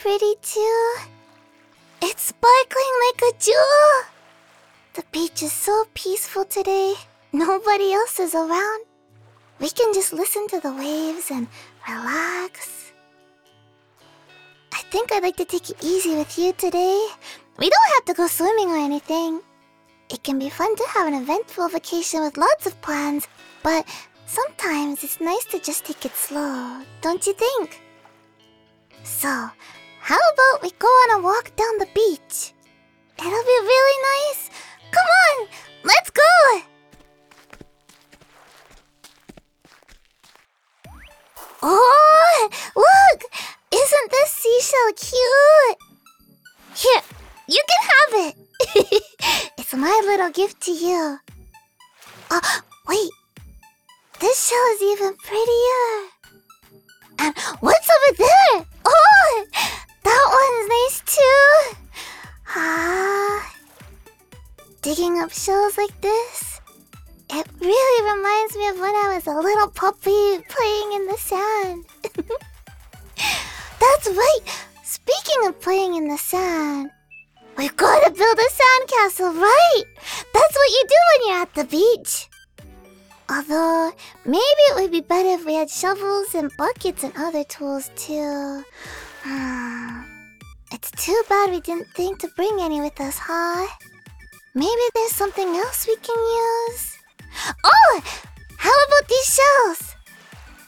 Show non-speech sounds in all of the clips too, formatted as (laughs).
pretty too? It's sparkling like a jewel! The beach is so peaceful today. Nobody else is around. We can just listen to the waves and relax. I think I'd like to take it easy with you today. We don't have to go swimming or anything. It can be fun to have an eventful vacation with lots of plans, but sometimes it's nice to just take it slow, don't you think? So, how about we go on a walk down the beach? It'll be really nice. Come on, let's go! Oh, look! Isn't this seashell cute? Here, you can have it. (laughs) it's my little gift to you. Oh, wait. This shell is even prettier. And what's over there? Oh, that one's nice too. Ah, digging up shells like this. It really reminds me of when I was a little puppy playing in the sand. (laughs) That's right. Speaking of playing in the sand, we've got to build a sandcastle, right? That's what you do when you're at the beach. Although, maybe it would be better if we had shovels and buckets and other tools too. (sighs) It's too bad we didn't think to bring any with us, huh? Maybe there's something else we can use? Oh! How about these shells?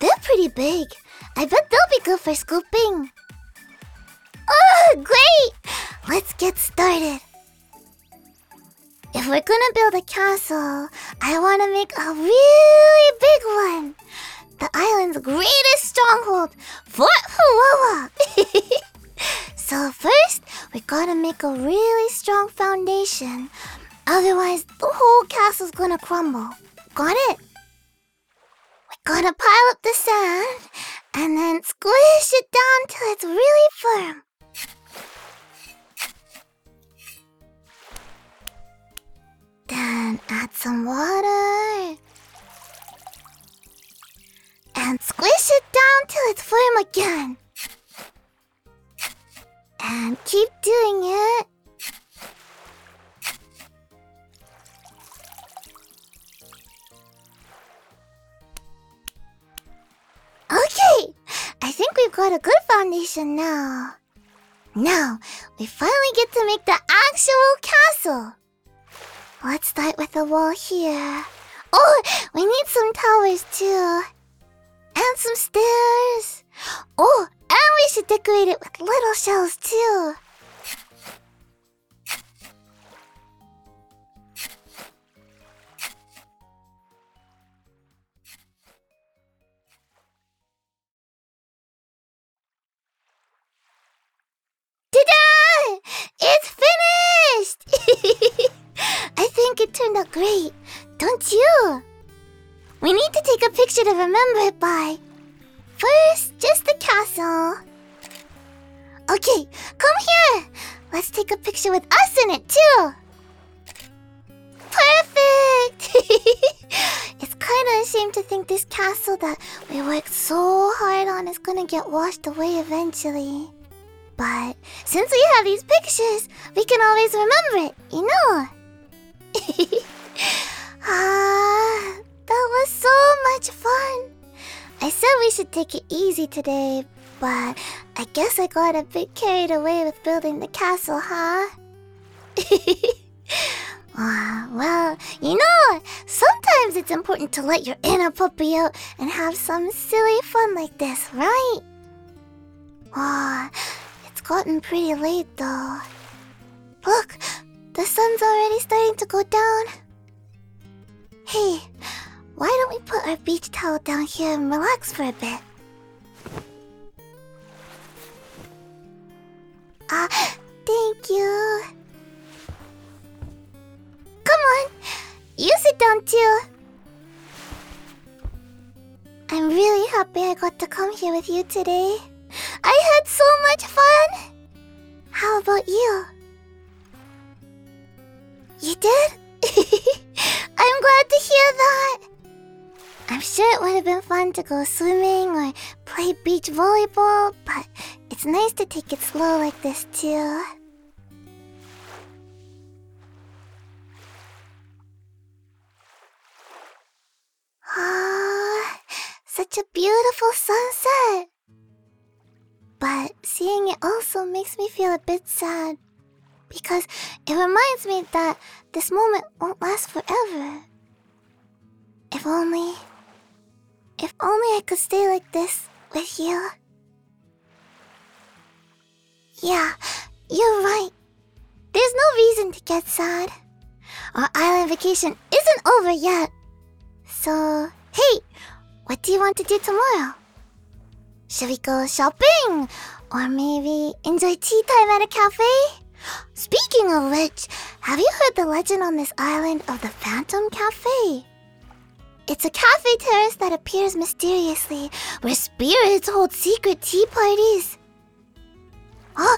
They're pretty big. I bet they'll be good for scooping. Oh, great! Let's get started. If we're gonna build a castle, I want to make a really big one. The island's greatest stronghold, Fort Huoa. (laughs) so first, we gotta make a really strong foundation. Otherwise, the whole castle's gonna crumble. Got it? We gotta pile up the sand and then squish it down till it's really firm. Then add some water. Squish it down till it's firm again. And keep doing it. Okay, I think we've got a good foundation now. Now, we finally get to make the actual castle. Let's start with a wall here. Oh, we need some towers too. And some stairs. Oh, and we should decorate it with little shells too. It's finished! (laughs) I think it turned out great, don't you? We need to take a picture to remember it by. First, just the castle. Okay, come here. Let's take a picture with us in it too. Perfect! (laughs) it's kind of a shame to think this castle that we worked so hard on is gonna get washed away eventually. But since we have these pictures, we can always remember it, you know? (laughs) ah, that was so much fun. I said we should take it easy today, but I guess I got a bit carried away with building the castle, huh? (laughs) Well, you know, sometimes it's important to let your inner puppy out and have some silly fun like this, right? Ah, it's gotten pretty late though. Look, the sun's already starting to go down. Our beach towel down here and relax for a bit? Ah, thank you. Come on, you sit down too. I'm really happy I got to come here with you today. I had so much fun. Have been fun to go swimming or play beach volleyball, but it's nice to take it slow like this, too. Ah, such a beautiful sunset. But seeing it also makes me feel a bit sad. Because it reminds me that this moment won't last forever. If only. If only I could stay like this with you. Yeah, you're right. There's no reason to get sad. Our island vacation isn't over yet. So, hey, what do you want to do tomorrow? Should we go shopping? Or maybe enjoy tea time at a cafe? Speaking of which, have you heard the legend on this island of the Phantom Cafe? It's a cafe terrace that appears mysteriously, where spirits hold secret tea parties. Oh,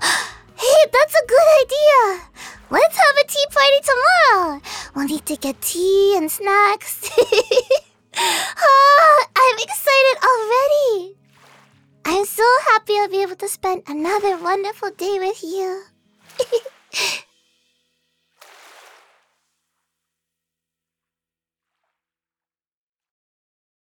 hey, that's a good idea! Let's have a tea party tomorrow! We'll need to get tea and snacks. (laughs) ah, I'm excited already! I'm so happy I'll be able to spend another wonderful day with you. (laughs)